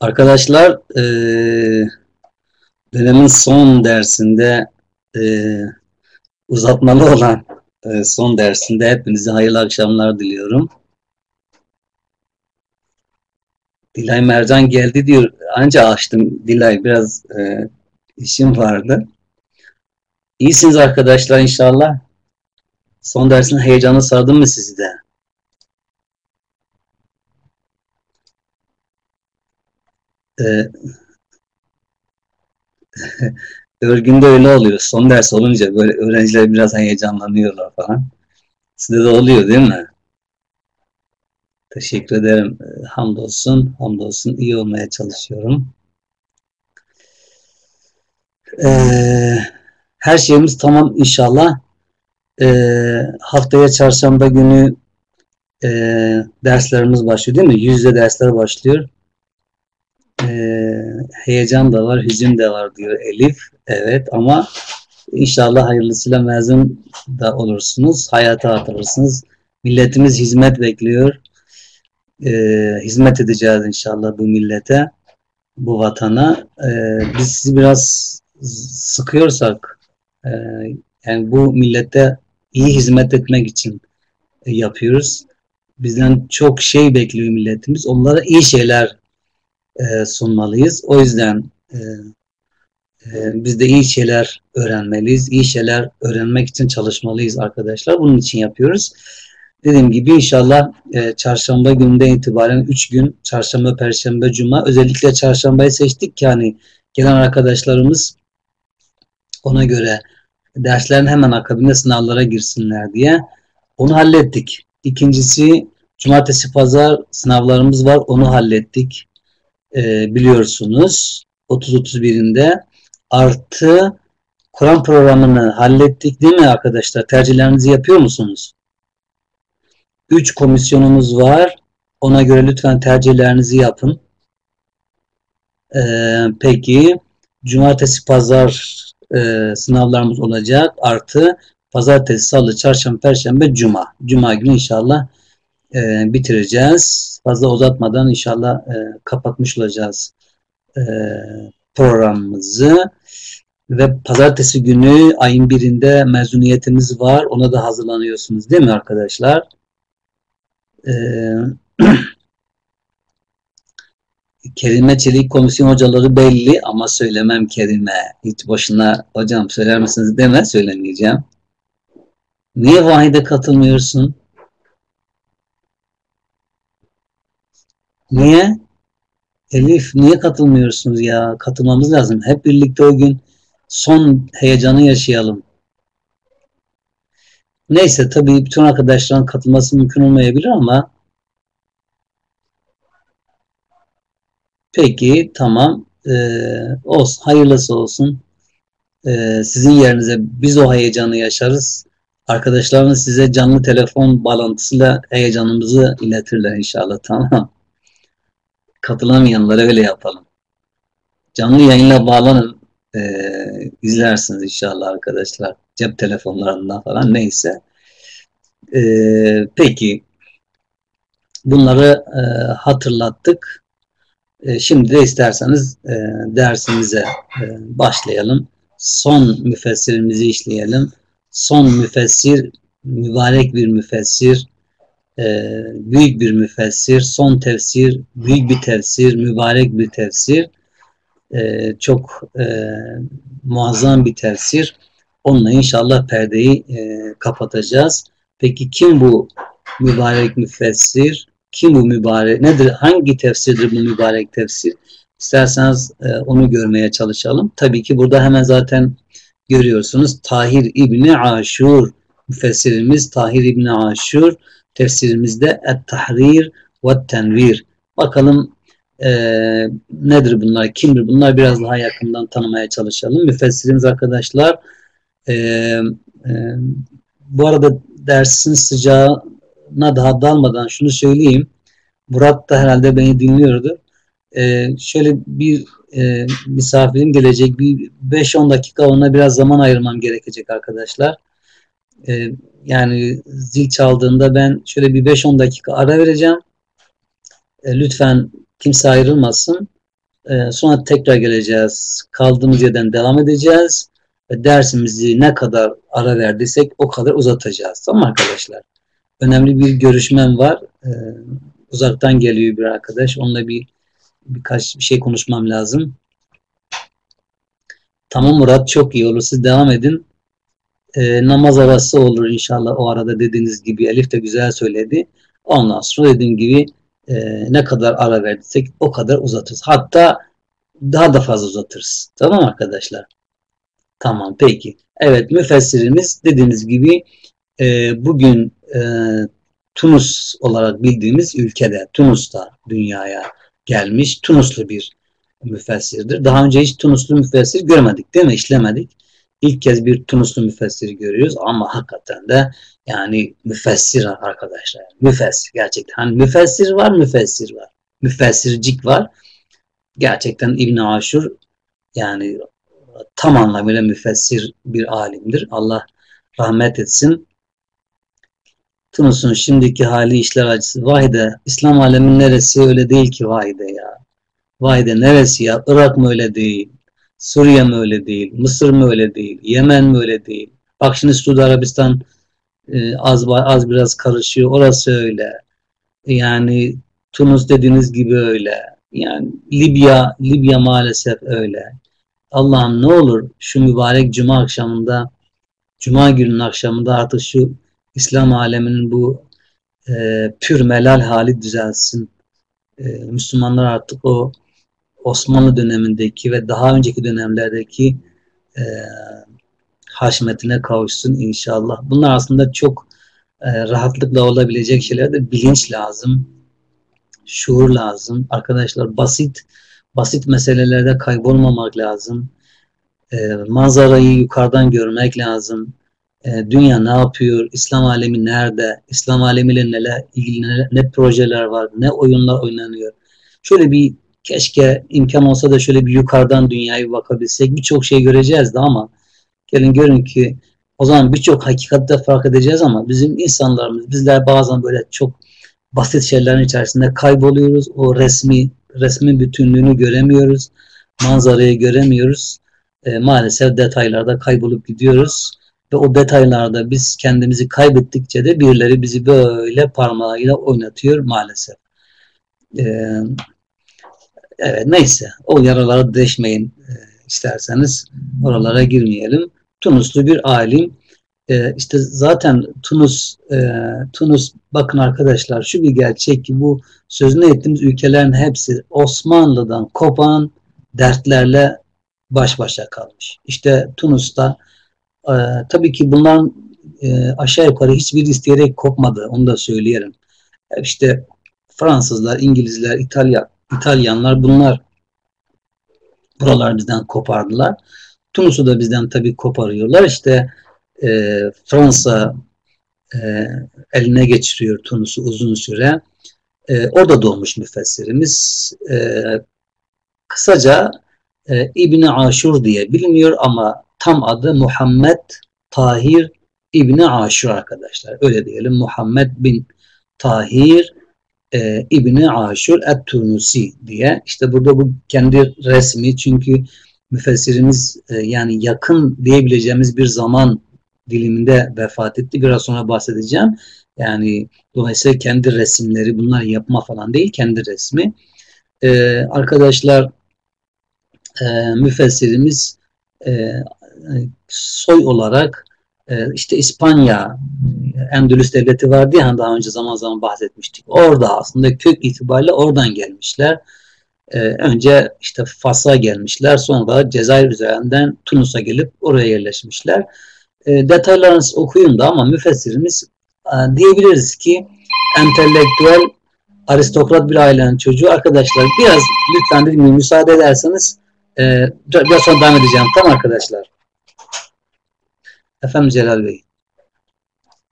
Arkadaşlar eee, dönemin son dersinde eee, uzatmalı olan eee, son dersinde hepinize hayırlı akşamlar diliyorum. Dilay Mercan geldi diyor. Anca açtım Dilay biraz eee, işim vardı. İyisiniz arkadaşlar inşallah. Son dersin heyecanı sardı mı sizi de? Eee, örgünde öyle oluyor. Son ders olunca böyle öğrenciler biraz heyecanlanıyorlar falan. Sizde de oluyor değil mi? Teşekkür ederim. Eee, Hamdolsun, hamdolsun iyi olmaya çalışıyorum. Eee, her şeyimiz tamam inşallah. Eee, haftaya çarşamba günü eee, derslerimiz başlıyor değil mi? Yüz yüze dersler başlıyor. Eee, heyecan da var, hüzün de var diyor Elif. Evet ama inşallah hayırlısıyla mezun da olursunuz. Hayata atılırsınız. Milletimiz hizmet bekliyor. Eee, hizmet edeceğiz inşallah bu millete, bu vatana. Eee, biz sizi biraz sıkıyorsak, eee, yani bu millete iyi hizmet etmek için yapıyoruz. Bizden çok şey bekliyor milletimiz. Onlara iyi şeyler eee, sunmalıyız. O yüzden eee, eee, biz de iyi şeyler öğrenmeliyiz. İyi şeyler öğrenmek için çalışmalıyız arkadaşlar. Bunun için yapıyoruz. Dediğim gibi inşallah eee, çarşamba gününden itibaren 3 gün çarşamba, perşembe, cuma özellikle çarşambayı seçtik ki hani gelen arkadaşlarımız ona göre derslerin hemen akabinde sınavlara girsinler diye. Onu hallettik. İkincisi cumartesi pazar sınavlarımız var. Onu hallettik. Eee, biliyorsunuz 30-31'inde artı Kur'an programını hallettik değil mi arkadaşlar? Tercihlerinizi yapıyor musunuz? 3 komisyonumuz var. Ona göre lütfen tercihlerinizi yapın. Eee, peki cumartesi pazar eee, sınavlarımız olacak. Artı pazartesi, salı, çarşamba, perşembe, cuma. Cuma günü inşallah eee, bitireceğiz. Fazla uzatmadan inşallah eee, kapatmış olacağız eee, programımızı. Ve pazartesi günü ayın birinde mezuniyetimiz var. Ona da hazırlanıyorsunuz değil mi arkadaşlar? Eee Kerime Çelik komisyon hocaları belli ama söylemem Kerime. Hiç boşuna hocam söyler misiniz deme söylemeyeceğim. Niye Vahide katılmıyorsun? Niye? Elif niye katılmıyorsunuz ya? Katılmamız lazım. Hep birlikte o gün son heyecanı yaşayalım. Neyse tabii bütün arkadaşların katılması mümkün olmayabilir ama peki tamam ee, olsun hayırlısı olsun. Ee, sizin yerinize biz o heyecanı yaşarız. Arkadaşlarınız size canlı telefon bağlantısıyla heyecanımızı iletirler inşallah tamam. Katılamayanlara öyle yapalım. Canlı yayınla bağlanın. Ee, izlersiniz inşallah arkadaşlar. Cep telefonlarından falan neyse. Ee, peki bunları e, hatırlattık. E, şimdi de isterseniz e, dersimize e, başlayalım. Son müfessirimizi işleyelim. Son müfessir mübarek bir müfessir, e, büyük bir müfessir, son tefsir, büyük bir tefsir, mübarek bir tefsir, e, çok e, muazzam bir tefsir. Onunla inşallah perdeyi e, kapatacağız. Peki kim bu mübarek müfessir? Kim bu mübarek? Nedir? Hangi tefsirdir bu mübarek tefsir? İsterseniz e, onu görmeye çalışalım. Tabii ki burada hemen zaten görüyorsunuz. Tahir İbni Aşur müfessirimiz Tahir İbni Aşur tefsirimizde Et-Tahrir ve Tenvir. Bakalım e, nedir bunlar? Kimdir bunlar? Biraz daha yakından tanımaya çalışalım. Müfessirimiz arkadaşlar e, e, bu arada dersin sıcağına daha dalmadan şunu söyleyeyim. Murat da herhalde beni dinliyordu. Ee, şöyle bir e, misafirim gelecek. Bir 5-10 dakika ona biraz zaman ayırmam gerekecek arkadaşlar. Ee, yani zil çaldığında ben şöyle bir 5-10 dakika ara vereceğim. Ee, lütfen kimse ayrılmasın. E, sonra tekrar geleceğiz. Kaldığımız yerden devam edeceğiz. Ve dersimizi ne kadar ara verdiysek o kadar uzatacağız. Tamam arkadaşlar? Önemli bir görüşmem var. E, uzaktan geliyor bir arkadaş. Onunla bir birkaç bir şey konuşmam lazım. Tamam Murat çok iyi olur. Siz devam edin. E, namaz arası olur inşallah o arada dediğiniz gibi. Elif de güzel söyledi. Ondan sonra dediğim gibi e, ne kadar ara verdiysek o kadar uzatırız. Hatta daha da fazla uzatırız. Tamam arkadaşlar? Tamam peki. Evet müfessirimiz dediğimiz gibi e, bugün e, Tunus olarak bildiğimiz ülkede, Tunus'ta dünyaya gelmiş Tunuslu bir müfessirdir. Daha önce hiç Tunuslu müfessir görmedik değil mi? İşlemedik. İlk kez bir Tunuslu müfessiri görüyoruz ama hakikaten de yani müfessir arkadaşlar. Müfessir gerçekten. Hani müfessir var, müfessir var. Müfessircik var. Gerçekten İbn Aşur yani tam anlamıyla müfessir bir alimdir. Allah rahmet etsin. Tunus'un şimdiki hali işler acısı. Vahide, İslam alemin neresi öyle değil ki Vahide ya. Vahide neresi ya? Irak mı öyle değil? Suriye mi öyle değil? Mısır mı öyle değil? Yemen mi öyle değil? Bak şimdi Suudi Arabistan e, az az biraz karışıyor. Orası öyle. Yani Tunus dediğiniz gibi öyle. Yani Libya, Libya maalesef öyle. Allah'ım ne olur şu mübarek cuma akşamında, cuma günün akşamında artık şu İslam aleminin bu e, pür melal hali düzelsin. E, Müslümanlar artık o Osmanlı dönemindeki ve daha önceki dönemlerdeki e, haşmetine kavuşsun inşallah. Bunlar aslında çok e, rahatlıkla olabilecek şeylerdir. Bilinç lazım, şuur lazım. Arkadaşlar basit basit meselelerde kaybolmamak lazım. E, manzarayı yukarıdan görmek lazım. E, dünya ne yapıyor? İslam alemi nerede? İslam alemiyle neler ilgili ne, ne projeler var? Ne oyunlar oynanıyor? Şöyle bir keşke imkan olsa da şöyle bir yukarıdan dünyayı bakabilsek birçok şey göreceğiz de ama gelin görün ki o zaman birçok hakikatte fark edeceğiz ama bizim insanlarımız bizler bazen böyle çok basit şeylerin içerisinde kayboluyoruz. O resmi resmin bütünlüğünü göremiyoruz. Manzarayı göremiyoruz. E, maalesef detaylarda kaybolup gidiyoruz. Ve o detaylarda biz kendimizi kaybettikçe de birileri bizi böyle parmağıyla oynatıyor maalesef. Ee, evet neyse o yaralara deşmeyin e, isterseniz oralara girmeyelim. Tunuslu bir alim e, işte zaten Tunus e, Tunus bakın arkadaşlar şu bir gerçek ki bu sözünü ettiğimiz ülkelerin hepsi Osmanlı'dan kopan dertlerle baş başa kalmış. İşte Tunus'ta e, tabii ki bunların e, aşağı yukarı hiçbir isteyerek kopmadı. Onu da söyleyelim. İşte Fransızlar, İngilizler, İtalya, İtalyanlar bunlar buralar bizden kopardılar. Tunus'u da bizden tabii koparıyorlar. İşte e, Fransa e, eline geçiriyor Tunus'u uzun süre. E, orada doğmuş müfessirimiz. E, kısaca e, İbni Aşur diye biliniyor ama tam adı Muhammed Tahir İbni Aşur arkadaşlar. Öyle diyelim. Muhammed bin Tahir e, İbni Aşur Et-Tunusi diye. İşte burada bu kendi resmi çünkü müfessirimiz e, yani yakın diyebileceğimiz bir zaman diliminde vefat etti. Biraz sonra bahsedeceğim. Yani dolayısıyla kendi resimleri bunlar yapma falan değil kendi resmi. E, arkadaşlar e, müfessirimiz e, soy olarak işte İspanya Endülüs devleti vardı ya daha önce zaman zaman bahsetmiştik. Orada aslında kök itibariyle oradan gelmişler. E, önce işte Fas'a gelmişler. Sonra Cezayir üzerinden Tunus'a gelip oraya yerleşmişler. E, detaylarını okuyun da ama müfessirimiz e, diyebiliriz ki entelektüel aristokrat bir ailenin çocuğu. Arkadaşlar biraz lütfen bir müsaade ederseniz e, biraz sonra devam edeceğim. Tamam arkadaşlar. أفهم جلال بي.